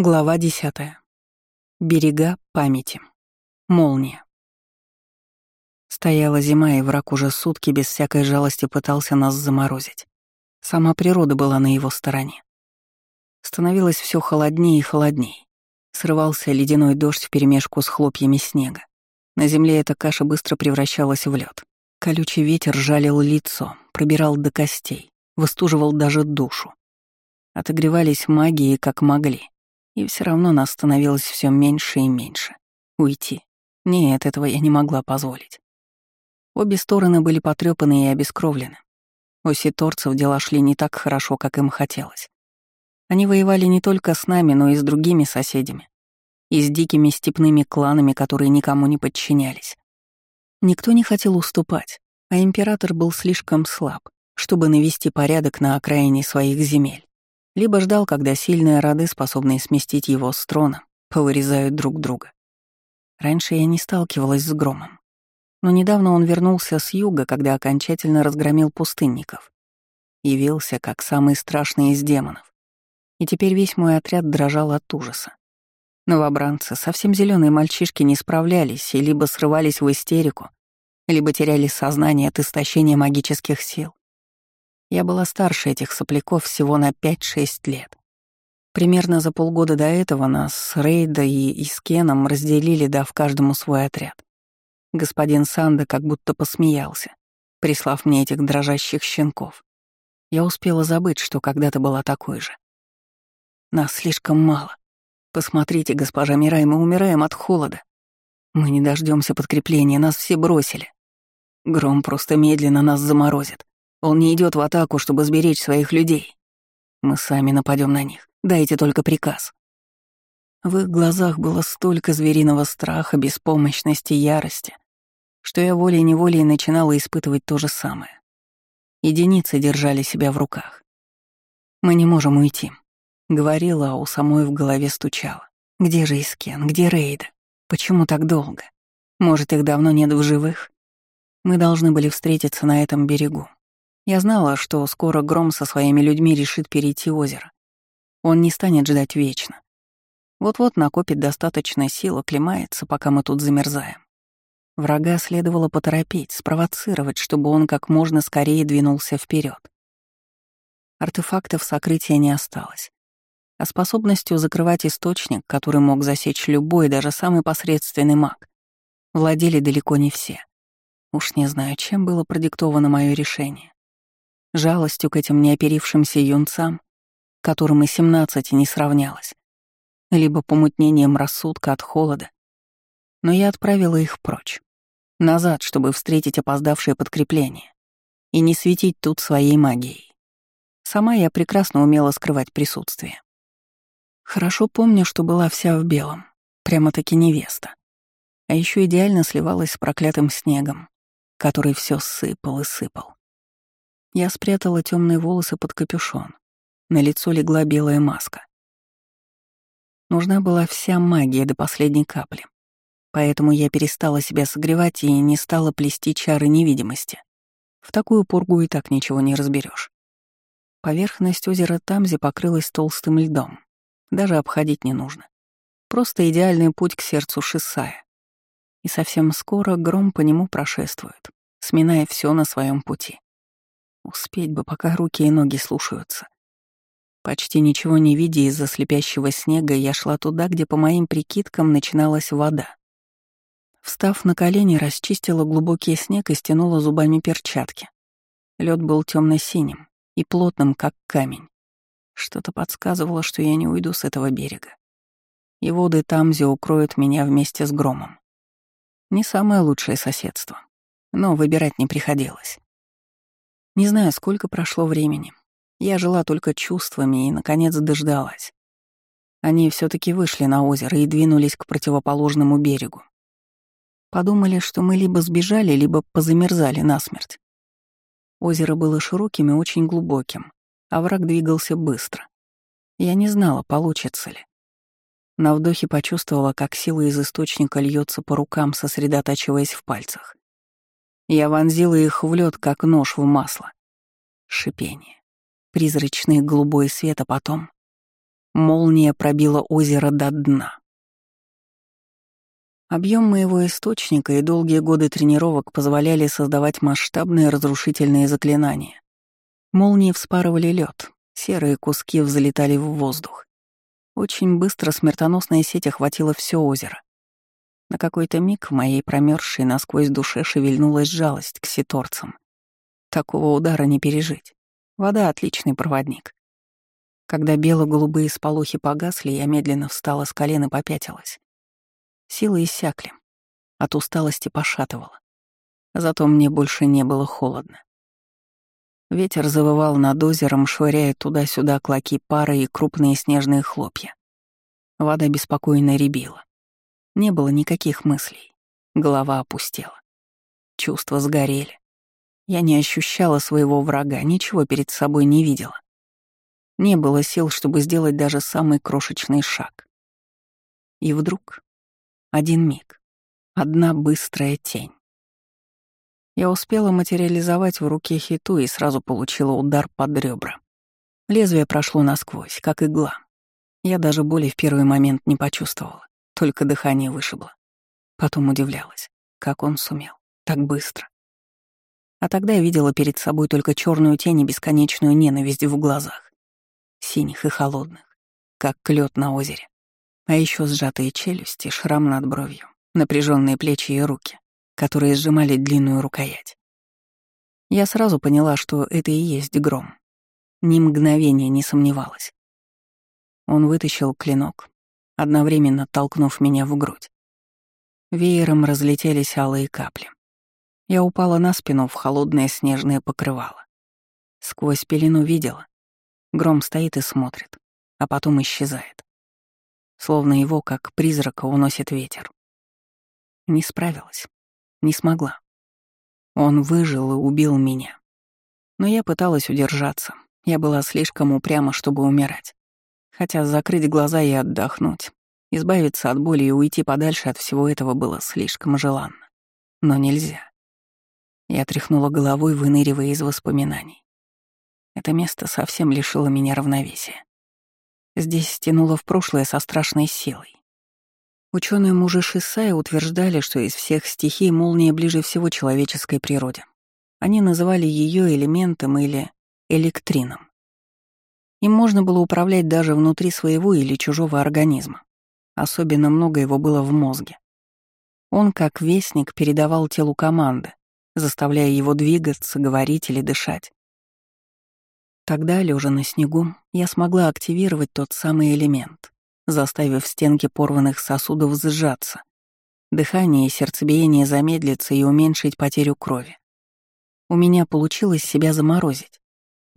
Глава десятая. Берега памяти. Молния. Стояла зима, и враг уже сутки без всякой жалости пытался нас заморозить. Сама природа была на его стороне. Становилось все холоднее и холоднее. Срывался ледяной дождь вперемешку с хлопьями снега. На земле эта каша быстро превращалась в лед. Колючий ветер жалил лицо, пробирал до костей, выстуживал даже душу. Отогревались магии, как могли. И все равно нас становилось все меньше и меньше. Уйти. Нет, этого я не могла позволить. Обе стороны были потрепаны и обескровлены. У ситорцев дела шли не так хорошо, как им хотелось. Они воевали не только с нами, но и с другими соседями. И с дикими степными кланами, которые никому не подчинялись. Никто не хотел уступать, а император был слишком слаб, чтобы навести порядок на окраине своих земель либо ждал, когда сильные роды, способные сместить его с трона, повырезают друг друга. Раньше я не сталкивалась с громом. Но недавно он вернулся с юга, когда окончательно разгромил пустынников. Явился как самый страшный из демонов. И теперь весь мой отряд дрожал от ужаса. Новобранцы, совсем зеленые мальчишки не справлялись и либо срывались в истерику, либо теряли сознание от истощения магических сил. Я была старше этих сопляков всего на 5-6 лет. Примерно за полгода до этого нас с Рейда и Искеном разделили, дав каждому свой отряд. Господин Санда как будто посмеялся, прислав мне этих дрожащих щенков. Я успела забыть, что когда-то была такой же. Нас слишком мало. Посмотрите, госпожа Мирай, мы умираем от холода. Мы не дождемся подкрепления, нас все бросили. Гром просто медленно нас заморозит. Он не идет в атаку, чтобы сберечь своих людей. Мы сами нападем на них. Дайте только приказ. В их глазах было столько звериного страха, беспомощности, ярости, что я волей-неволей начинала испытывать то же самое. Единицы держали себя в руках. «Мы не можем уйти», — говорила, а у самой в голове стучала. «Где же Искен? Где Рейда? Почему так долго? Может, их давно нет в живых? Мы должны были встретиться на этом берегу, я знала, что скоро Гром со своими людьми решит перейти озеро. Он не станет ждать вечно. Вот-вот накопит достаточно сил, оклемается, пока мы тут замерзаем. Врага следовало поторопить, спровоцировать, чтобы он как можно скорее двинулся вперед. Артефактов сокрытия не осталось. А способностью закрывать источник, который мог засечь любой, даже самый посредственный маг, владели далеко не все. Уж не знаю, чем было продиктовано мое решение жалостью к этим неоперившимся юнцам, которым и семнадцати не сравнялось, либо помутнением рассудка от холода. Но я отправила их прочь, назад, чтобы встретить опоздавшее подкрепление и не светить тут своей магией. Сама я прекрасно умела скрывать присутствие. Хорошо помню, что была вся в белом, прямо-таки невеста. А еще идеально сливалась с проклятым снегом, который все сыпал и сыпал. Я спрятала темные волосы под капюшон. На лицо легла белая маска. Нужна была вся магия до последней капли. Поэтому я перестала себя согревать и не стала плести чары невидимости. В такую пургу и так ничего не разберешь. Поверхность озера Тамзи покрылась толстым льдом. Даже обходить не нужно. Просто идеальный путь к сердцу Шисая. И совсем скоро гром по нему прошествует, сминая все на своем пути. Успеть бы, пока руки и ноги слушаются. Почти ничего не видя из-за слепящего снега, я шла туда, где, по моим прикидкам, начиналась вода. Встав на колени, расчистила глубокий снег и стянула зубами перчатки. Лед был темно-синим и плотным, как камень. Что-то подсказывало, что я не уйду с этого берега. И воды Тамзи укроют меня вместе с громом. Не самое лучшее соседство, но выбирать не приходилось. Не знаю, сколько прошло времени. Я жила только чувствами и, наконец, дождалась. Они все таки вышли на озеро и двинулись к противоположному берегу. Подумали, что мы либо сбежали, либо позамерзали насмерть. Озеро было широким и очень глубоким, а враг двигался быстро. Я не знала, получится ли. На вдохе почувствовала, как сила из источника льется по рукам, сосредотачиваясь в пальцах. Я вонзила их в лед, как нож в масло. Шипение. Призрачный голубой свет, а потом... Молния пробила озеро до дна. Объем моего источника и долгие годы тренировок позволяли создавать масштабные разрушительные заклинания. Молнии вспарывали лед, серые куски взлетали в воздух. Очень быстро смертоносная сеть охватила все озеро. На какой-то миг в моей промерзшей насквозь душе шевельнулась жалость к ситорцам. Такого удара не пережить. Вода — отличный проводник. Когда бело-голубые сполохи погасли, я медленно встала с колен и попятилась. Силы иссякли. От усталости пошатывала. Зато мне больше не было холодно. Ветер завывал над озером, швыряя туда-сюда клоки пара и крупные снежные хлопья. Вода беспокойно рябила. Не было никаких мыслей. Голова опустела. Чувства сгорели. Я не ощущала своего врага, ничего перед собой не видела. Не было сил, чтобы сделать даже самый крошечный шаг. И вдруг один миг, одна быстрая тень. Я успела материализовать в руке хиту и сразу получила удар под ребра. Лезвие прошло насквозь, как игла. Я даже боли в первый момент не почувствовала, только дыхание вышибло. Потом удивлялась, как он сумел, так быстро. А тогда я видела перед собой только черную тень и бесконечную ненависть в глазах. Синих и холодных, как клёт на озере. А еще сжатые челюсти, шрам над бровью, напряженные плечи и руки, которые сжимали длинную рукоять. Я сразу поняла, что это и есть гром. Ни мгновения не сомневалась. Он вытащил клинок, одновременно толкнув меня в грудь. Веером разлетелись алые капли. Я упала на спину в холодное снежное покрывало. Сквозь пелену видела. Гром стоит и смотрит, а потом исчезает. Словно его, как призрака, уносит ветер. Не справилась. Не смогла. Он выжил и убил меня. Но я пыталась удержаться. Я была слишком упряма, чтобы умирать. Хотя закрыть глаза и отдохнуть, избавиться от боли и уйти подальше от всего этого было слишком желанно. Но нельзя. Я тряхнула головой, выныривая из воспоминаний. Это место совсем лишило меня равновесия. Здесь стянуло в прошлое со страшной силой. Ученые мужи Шисая утверждали, что из всех стихий молния ближе всего человеческой природе. Они называли ее элементом или электрином. Им можно было управлять даже внутри своего или чужого организма. Особенно много его было в мозге. Он, как вестник, передавал телу команды, заставляя его двигаться, говорить или дышать. Тогда, лежа на снегу, я смогла активировать тот самый элемент, заставив стенки порванных сосудов сжаться, дыхание и сердцебиение замедлиться и уменьшить потерю крови. У меня получилось себя заморозить.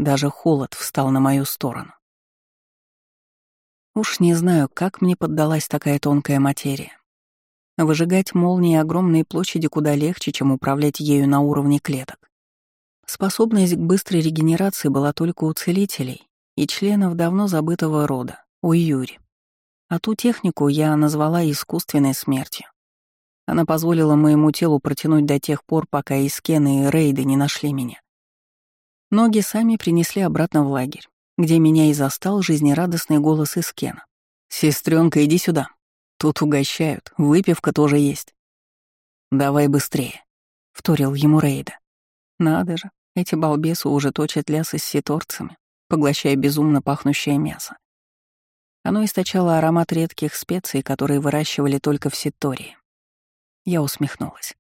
Даже холод встал на мою сторону. Уж не знаю, как мне поддалась такая тонкая материя. Выжигать молнии огромной площади куда легче, чем управлять ею на уровне клеток. Способность к быстрой регенерации была только у целителей и членов давно забытого рода, у Юри. А ту технику я назвала искусственной смертью. Она позволила моему телу протянуть до тех пор, пока Искены и Рейды не нашли меня. Ноги сами принесли обратно в лагерь, где меня и застал жизнерадостный голос Искена. «Сестренка, иди сюда». Тут угощают, выпивка тоже есть. Давай быстрее, — вторил ему Рейда. Надо же, эти балбесы уже точат лясы с ситорцами, поглощая безумно пахнущее мясо. Оно источало аромат редких специй, которые выращивали только в Ситории. Я усмехнулась.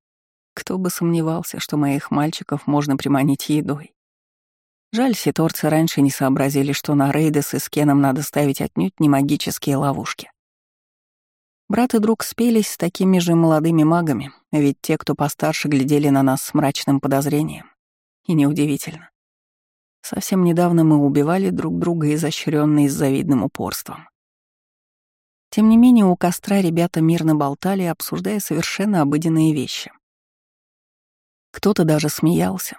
Кто бы сомневался, что моих мальчиков можно приманить едой. Жаль, ситорцы раньше не сообразили, что на рейды с Искеном надо ставить отнюдь не магические ловушки. Брат и друг спелись с такими же молодыми магами, ведь те, кто постарше, глядели на нас с мрачным подозрением. И неудивительно. Совсем недавно мы убивали друг друга изощрённо и с завидным упорством. Тем не менее, у костра ребята мирно болтали, обсуждая совершенно обыденные вещи. Кто-то даже смеялся.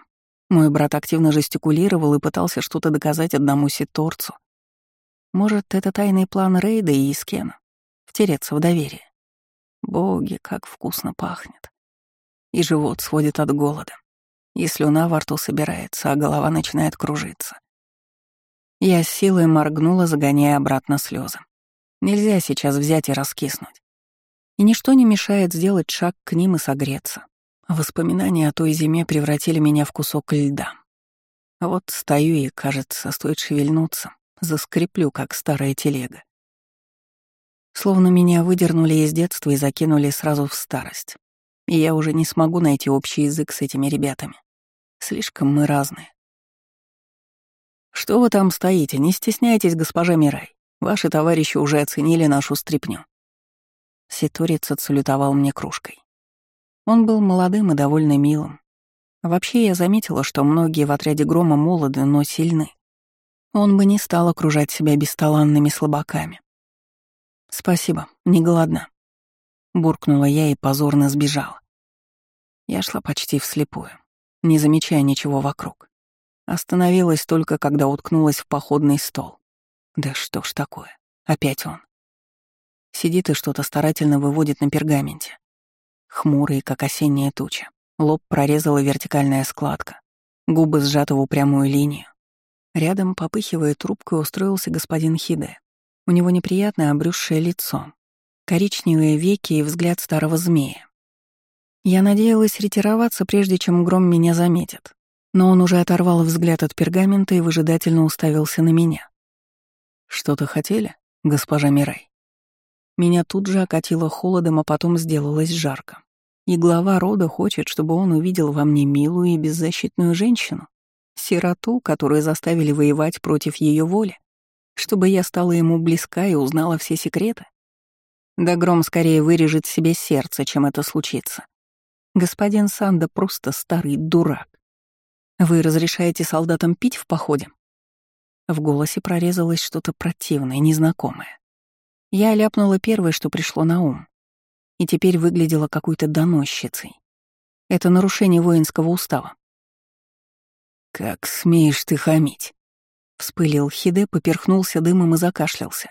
Мой брат активно жестикулировал и пытался что-то доказать одному ситорцу. Может, это тайный план Рейда и Искена? втереться в доверие. Боги, как вкусно пахнет. И живот сводит от голода. И слюна во рту собирается, а голова начинает кружиться. Я с силой моргнула, загоняя обратно слезы. Нельзя сейчас взять и раскиснуть. И ничто не мешает сделать шаг к ним и согреться. Воспоминания о той зиме превратили меня в кусок льда. Вот стою и, кажется, стоит шевельнуться, заскреплю, как старая телега. Словно меня выдернули из детства и закинули сразу в старость. И я уже не смогу найти общий язык с этими ребятами. Слишком мы разные. «Что вы там стоите? Не стесняйтесь, госпожа Мирай. Ваши товарищи уже оценили нашу стряпню». Ситорец отсалютовал мне кружкой. Он был молодым и довольно милым. Вообще я заметила, что многие в отряде Грома молоды, но сильны. Он бы не стал окружать себя бесталанными слабаками. «Спасибо, не голодна», — буркнула я и позорно сбежала. Я шла почти вслепую, не замечая ничего вокруг. Остановилась только, когда уткнулась в походный стол. Да что ж такое? Опять он. Сидит и что-то старательно выводит на пергаменте. Хмурый, как осенняя туча. Лоб прорезала вертикальная складка. Губы сжаты в упрямую линию. Рядом, попыхивая трубкой, устроился господин Хиде. У него неприятное обрюзшее лицо, коричневые веки и взгляд старого змея. Я надеялась ретироваться, прежде чем гром меня заметит, но он уже оторвал взгляд от пергамента и выжидательно уставился на меня. «Что-то хотели, госпожа Мирай?» Меня тут же окатило холодом, а потом сделалось жарко. И глава рода хочет, чтобы он увидел во мне милую и беззащитную женщину, сироту, которую заставили воевать против ее воли, чтобы я стала ему близка и узнала все секреты. Да гром скорее вырежет себе сердце, чем это случится. Господин Санда просто старый дурак. Вы разрешаете солдатам пить в походе? В голосе прорезалось что-то противное, незнакомое. Я ляпнула первое, что пришло на ум, и теперь выглядела какой-то доносчицей. Это нарушение воинского устава. «Как смеешь ты хамить?» — вспылил Хиде, поперхнулся дымом и закашлялся.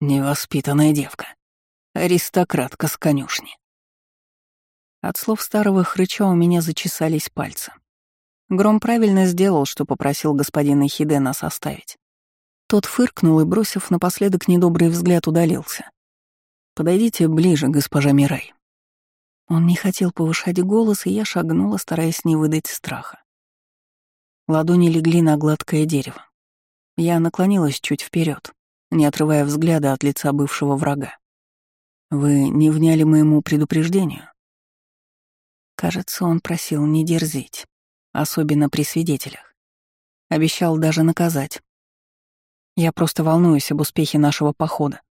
«Невоспитанная девка. Аристократка с конюшни». От слов старого хрыча у меня зачесались пальцы. Гром правильно сделал, что попросил господина Хиде нас оставить. Тот фыркнул и, бросив напоследок недобрый взгляд, удалился. «Подойдите ближе, госпожа Мирай». Он не хотел повышать голос, и я шагнула, стараясь не выдать страха. Ладони легли на гладкое дерево. Я наклонилась чуть вперед, не отрывая взгляда от лица бывшего врага. «Вы не вняли моему предупреждению?» Кажется, он просил не дерзить особенно при свидетелях. Обещал даже наказать. Я просто волнуюсь об успехе нашего похода.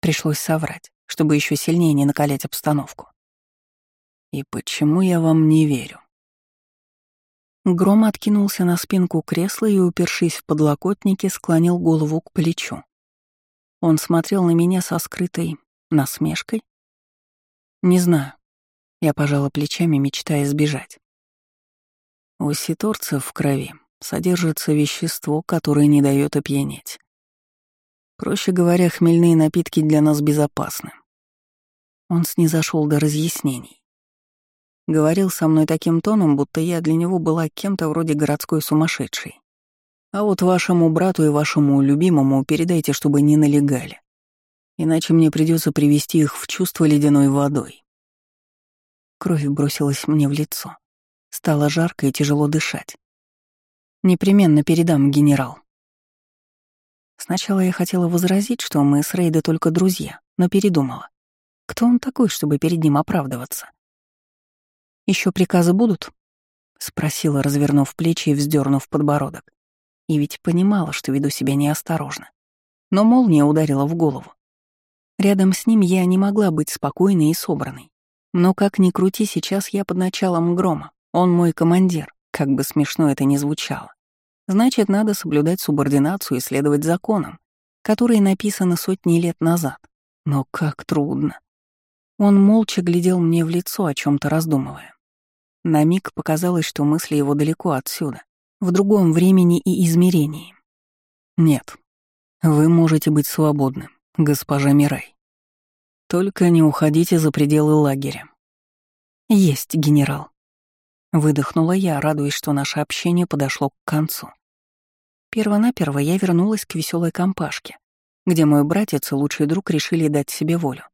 Пришлось соврать, чтобы еще сильнее не накалять обстановку. И почему я вам не верю? Гром откинулся на спинку кресла и, упершись в подлокотники, склонил голову к плечу. Он смотрел на меня со скрытой насмешкой. Не знаю. Я пожала плечами, мечтая сбежать. У ситорцев в крови содержится вещество, которое не дает опьянеть. Проще говоря, хмельные напитки для нас безопасны. Он снизошел до разъяснений. Говорил со мной таким тоном, будто я для него была кем-то вроде городской сумасшедшей. А вот вашему брату и вашему любимому передайте, чтобы не налегали. Иначе мне придется привести их в чувство ледяной водой. Кровь бросилась мне в лицо. Стало жарко и тяжело дышать. Непременно передам, генерал. Сначала я хотела возразить, что мы с Рейдой только друзья, но передумала. Кто он такой, чтобы перед ним оправдываться? Еще приказы будут? Спросила, развернув плечи и вздернув подбородок. И ведь понимала, что веду себя неосторожно. Но молния ударила в голову. Рядом с ним я не могла быть спокойной и собранной. Но как ни крути, сейчас я под началом грома, он мой командир, как бы смешно это ни звучало. Значит, надо соблюдать субординацию и следовать законам, которые написаны сотни лет назад. Но как трудно. Он молча глядел мне в лицо, о чем то раздумывая. На миг показалось, что мысли его далеко отсюда, в другом времени и измерении. «Нет, вы можете быть свободны, госпожа Мирай. Только не уходите за пределы лагеря». «Есть, генерал». Выдохнула я, радуясь, что наше общение подошло к концу. Первонаперво я вернулась к веселой компашке, где мой братец и лучший друг решили дать себе волю.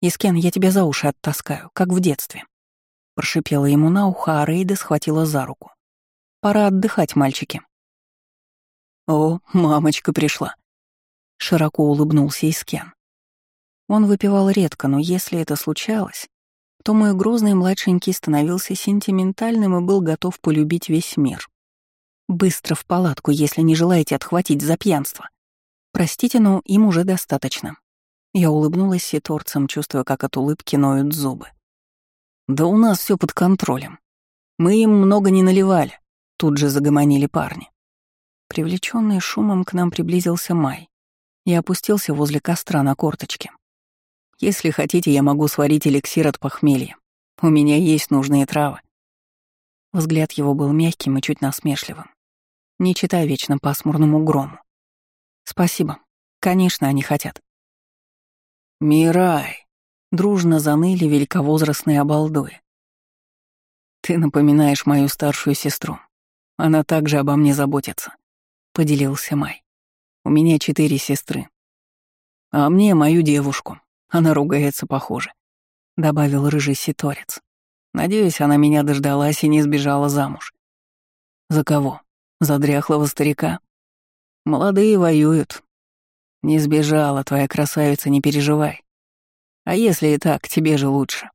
«Искен, я тебя за уши оттаскаю, как в детстве», — прошипела ему на ухо, а Рейда схватила за руку. «Пора отдыхать, мальчики». «О, мамочка пришла», — широко улыбнулся Искен. Он выпивал редко, но если это случалось, то мой грозный младшенький становился сентиментальным и был готов полюбить весь мир. «Быстро в палатку, если не желаете отхватить за пьянство. Простите, но им уже достаточно». Я улыбнулась ситорцам, чувствуя, как от улыбки ноют зубы. «Да у нас все под контролем. Мы им много не наливали», — тут же загомонили парни. Привлеченный шумом к нам приблизился Май и опустился возле костра на корточке. Если хотите, я могу сварить эликсир от похмелья. У меня есть нужные травы». Взгляд его был мягким и чуть насмешливым. Не читай вечно пасмурному грому. «Спасибо. Конечно, они хотят». «Мирай!» — дружно заныли великовозрастные обалдуи. «Ты напоминаешь мою старшую сестру. Она также обо мне заботится», — поделился Май. «У меня четыре сестры. А мне мою девушку, она ругается, похоже», — добавил рыжий ситорец. «Надеюсь, она меня дождалась и не сбежала замуж». «За кого? За дряхлого старика?» «Молодые воюют. Не сбежала, твоя красавица, не переживай. А если и так, тебе же лучше».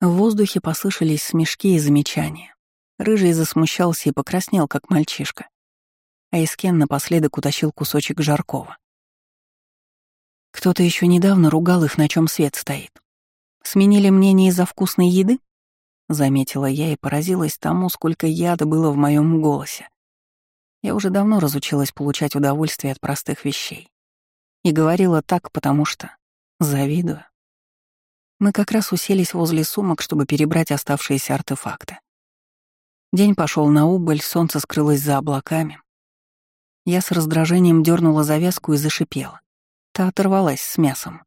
В воздухе послышались смешки и замечания. Рыжий засмущался и покраснел, как мальчишка. А Искен напоследок утащил кусочек жаркого. Кто-то еще недавно ругал их, на чем свет стоит. Сменили мнение из-за вкусной еды? Заметила я и поразилась тому, сколько яда было в моем голосе. Я уже давно разучилась получать удовольствие от простых вещей. И говорила так, потому что завидую. Мы как раз уселись возле сумок, чтобы перебрать оставшиеся артефакты. День пошел на убыль, солнце скрылось за облаками. Я с раздражением дернула завязку и зашипела. Та оторвалась с мясом.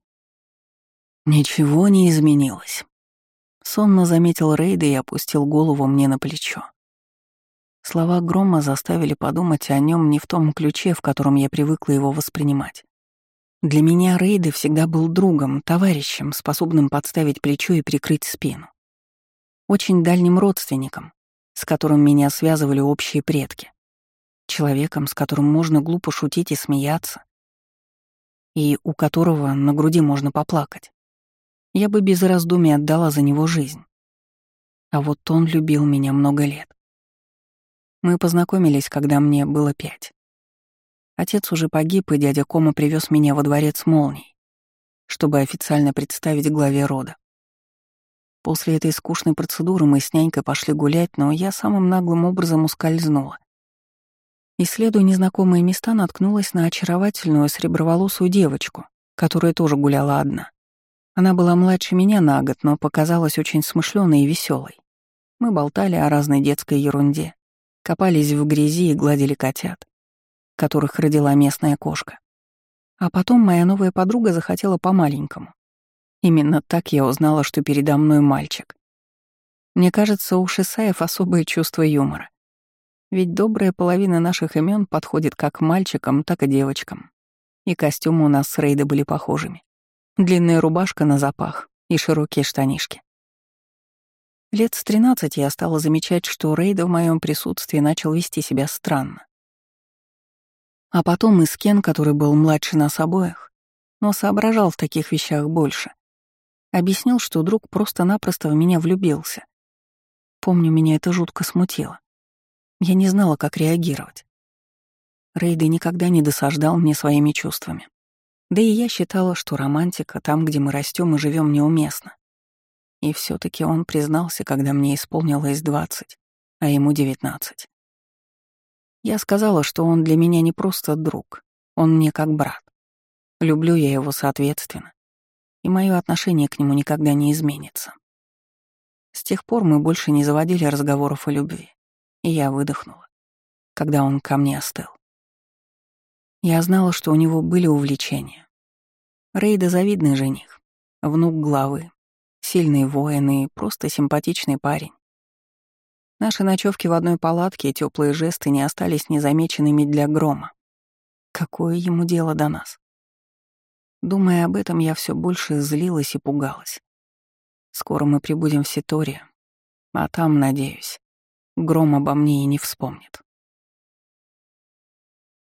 Ничего не изменилось. Сонно заметил Рейда и опустил голову мне на плечо. Слова Грома заставили подумать о нем не в том ключе, в котором я привыкла его воспринимать. Для меня Рейда всегда был другом, товарищем, способным подставить плечо и прикрыть спину. Очень дальним родственником, с которым меня связывали общие предки. Человеком, с которым можно глупо шутить и смеяться, и у которого на груди можно поплакать. Я бы без раздумий отдала за него жизнь. А вот он любил меня много лет. Мы познакомились, когда мне было пять. Отец уже погиб, и дядя Кома привез меня во дворец молний, чтобы официально представить главе рода. После этой скучной процедуры мы с нянькой пошли гулять, но я самым наглым образом ускользнула. Исследуя незнакомые места, наткнулась на очаровательную среброволосую девочку, которая тоже гуляла одна. Она была младше меня на год, но показалась очень смышленой и веселой. Мы болтали о разной детской ерунде, копались в грязи и гладили котят, которых родила местная кошка. А потом моя новая подруга захотела по-маленькому. Именно так я узнала, что передо мной мальчик. Мне кажется, у Шисаев особое чувство юмора. Ведь добрая половина наших имен подходит как мальчикам, так и девочкам. И костюмы у нас с Рейда были похожими. Длинная рубашка на запах и широкие штанишки. Лет с 13 я стала замечать, что Рейда в моем присутствии начал вести себя странно. А потом и Скен, который был младше нас обоих, но соображал в таких вещах больше, объяснил, что друг просто-напросто в меня влюбился. Помню, меня это жутко смутило. Я не знала, как реагировать. Рейды никогда не досаждал мне своими чувствами. Да и я считала, что романтика там, где мы растем и живем, неуместна. И все таки он признался, когда мне исполнилось двадцать, а ему девятнадцать. Я сказала, что он для меня не просто друг, он мне как брат. Люблю я его соответственно, и мое отношение к нему никогда не изменится. С тех пор мы больше не заводили разговоров о любви. И я выдохнула, когда он ко мне остыл. Я знала, что у него были увлечения. Рейда завидный жених, внук главы, сильный воин и просто симпатичный парень. Наши ночевки в одной палатке и теплые жесты не остались незамеченными для грома. Какое ему дело до нас? Думая об этом, я все больше злилась и пугалась. Скоро мы прибудем в Ситорию, а там, надеюсь, гром обо мне и не вспомнит.